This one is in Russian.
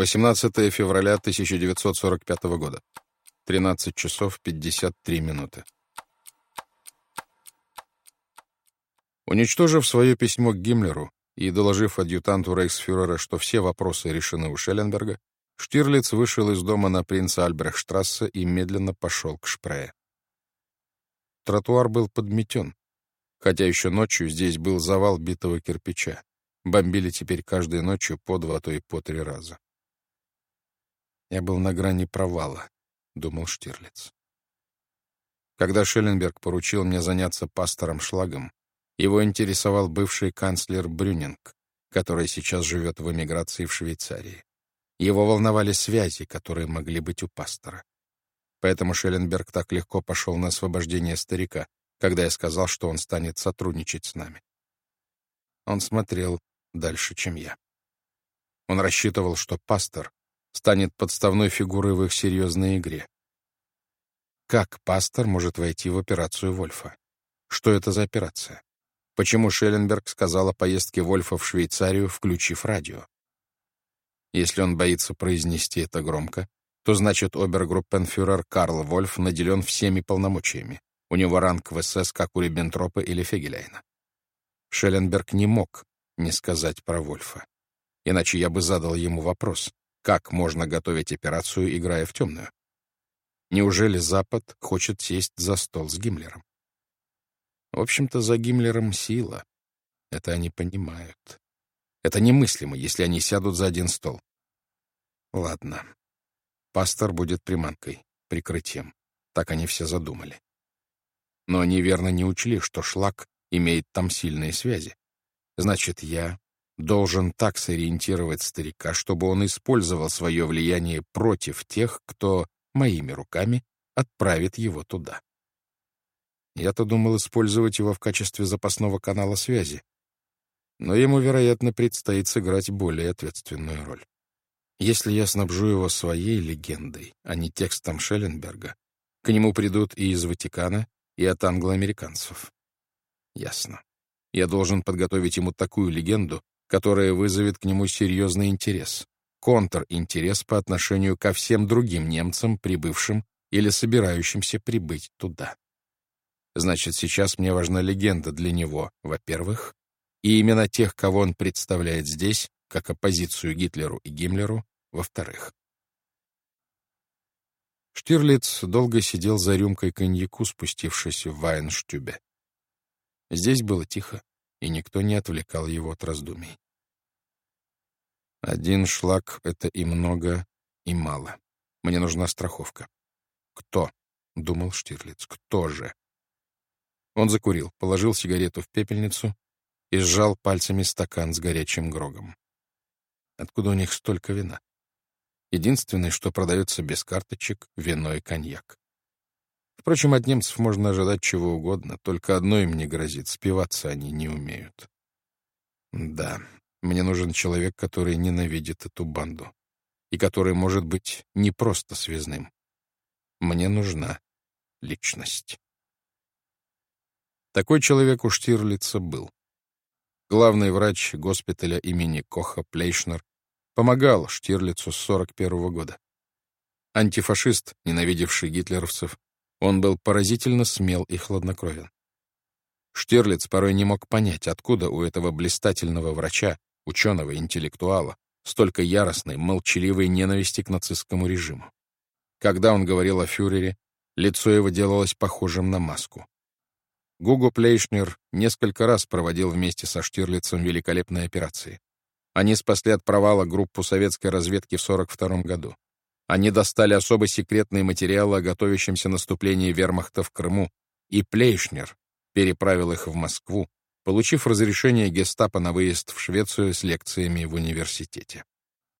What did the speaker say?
18 февраля 1945 года. 13 часов 53 минуты. Уничтожив свое письмо к Гиммлеру и доложив адъютанту рейхсфюрера, что все вопросы решены у Шелленберга, Штирлиц вышел из дома на принца Альбрехштрассе и медленно пошел к Шпрее. Тротуар был подметен, хотя еще ночью здесь был завал битого кирпича. Бомбили теперь каждой ночью по два, а то и по три раза. «Я был на грани провала», — думал Штирлиц. Когда Шелленберг поручил мне заняться пастором Шлагом, его интересовал бывший канцлер Брюнинг, который сейчас живет в эмиграции в Швейцарии. Его волновали связи, которые могли быть у пастора. Поэтому Шелленберг так легко пошел на освобождение старика, когда я сказал, что он станет сотрудничать с нами. Он смотрел дальше, чем я. Он рассчитывал, что пастор станет подставной фигурой в их серьезной игре. Как пастор может войти в операцию Вольфа? Что это за операция? Почему Шелленберг сказал о поездке Вольфа в Швейцарию, включив радио? Если он боится произнести это громко, то значит обергруппенфюрер Карл Вольф наделен всеми полномочиями. У него ранг в СС, как у Риббентропа или Фегеляйна. Шелленберг не мог не сказать про Вольфа. Иначе я бы задал ему вопрос, как можно готовить операцию, играя в темную? Неужели Запад хочет сесть за стол с Гиммлером? В общем-то, за Гиммлером сила. Это они понимают. Это немыслимо, если они сядут за один стол. Ладно. Пастор будет приманкой, прикрытием. Так они все задумали. Но они верно не учли, что шлак имеет там сильные связи. Значит, я должен так сориентировать старика, чтобы он использовал свое влияние против тех, кто моими руками отправит его туда. Я-то думал использовать его в качестве запасного канала связи, но ему, вероятно, предстоит сыграть более ответственную роль. Если я снабжу его своей легендой, а не текстом Шелленберга, к нему придут и из Ватикана, и от англоамериканцев. Ясно. Я должен подготовить ему такую легенду, которая вызовет к нему серьезный интерес, контринтерес по отношению ко всем другим немцам, прибывшим или собирающимся прибыть туда. Значит, сейчас мне важна легенда для него, во-первых, и именно тех, кого он представляет здесь, как оппозицию Гитлеру и Гиммлеру, во-вторых. Штирлиц долго сидел за рюмкой коньяку, спустившись в Вайнштюбе. Здесь было тихо и никто не отвлекал его от раздумий. Один шлак — это и много, и мало. Мне нужна страховка. Кто? — думал Штирлиц. Кто же? Он закурил, положил сигарету в пепельницу и сжал пальцами стакан с горячим грогом. Откуда у них столько вина? Единственное, что продается без карточек — вино и коньяк. Впрочем, от немцев можно ожидать чего угодно, только одно им не грозит — спиваться они не умеют. Да, мне нужен человек, который ненавидит эту банду и который может быть не просто связным. Мне нужна личность. Такой человек у Штирлица был. Главный врач госпиталя имени Коха Плейшнер помогал Штирлицу с 41 -го года. Антифашист, ненавидевший гитлеровцев, он был поразительно смел и хладнокровен. Штирлиц порой не мог понять, откуда у этого блистательного врача, ученого, интеллектуала, столько яростной, молчаливой ненависти к нацистскому режиму. Когда он говорил о фюрере, лицо его делалось похожим на маску. Гуго Плейшнер несколько раз проводил вместе со Штирлицем великолепные операции. Они спасли от провала группу советской разведки в 1942 году. Они достали особо секретные материалы о готовящемся наступлении вермахта в Крыму, и Плейшнер переправил их в Москву, получив разрешение гестапо на выезд в Швецию с лекциями в университете.